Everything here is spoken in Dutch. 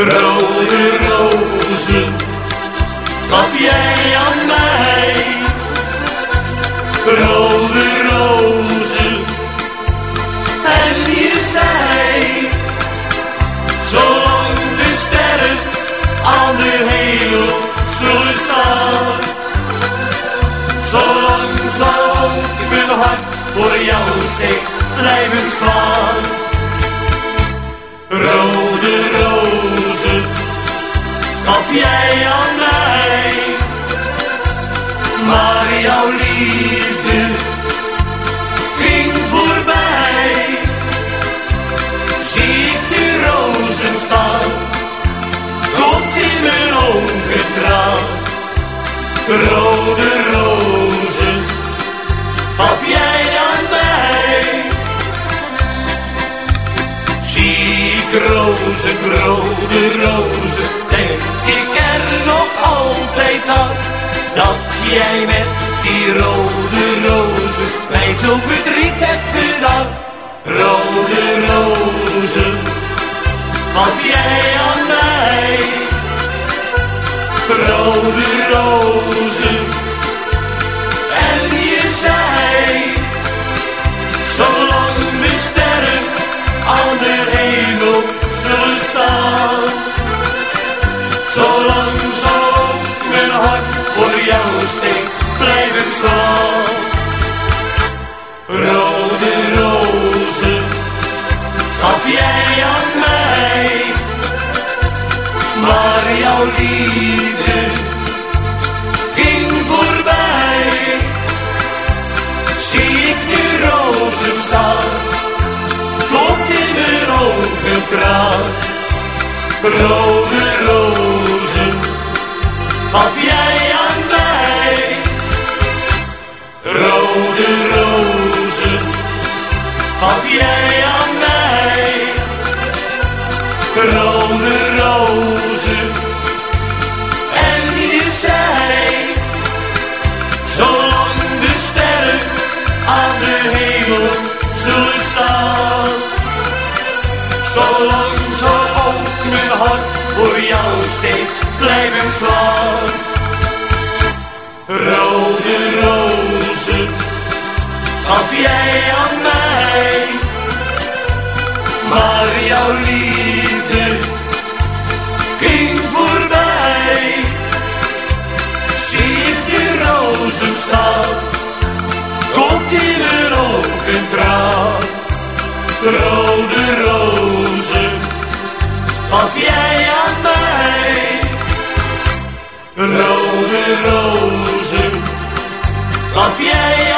Rode rozen gaf jij aan mij. Rode rozen en je zei, zolang de sterren aan de hemel zullen staan, zolang zal ook mijn hart voor jou steeds blijven slaan. Rozen gaf jij aan mij, maar jouw liefde ging voorbij. Zie ik nu rozen staan, komt in mijn ogen. Rode ik rozen, rode rozen, denk ik er nog altijd aan. Dat jij met die rode rozen mij zo verdriet hebt gedaan. Rode rozen, gaf jij aan mij. Rode rozen, slaan. Rode rozen gaf jij aan mij, maar jouw liefde ging voorbij. Zie ik nu rozen staan, komt in mijn ogen. Rode rozen gaf jij Rode rozen gaf jij aan mij. Rode rozen en je zei, zolang de sterren aan de hemel zullen staan, zolang zal ook mijn hart voor jou steeds blijven slaan. Jij aan mij, maar jouw liefde ging voorbij. Zie ik die rozen komt in mijn ogen traan. Rode rozen gaf jij aan mij. Rode rozen gaf jij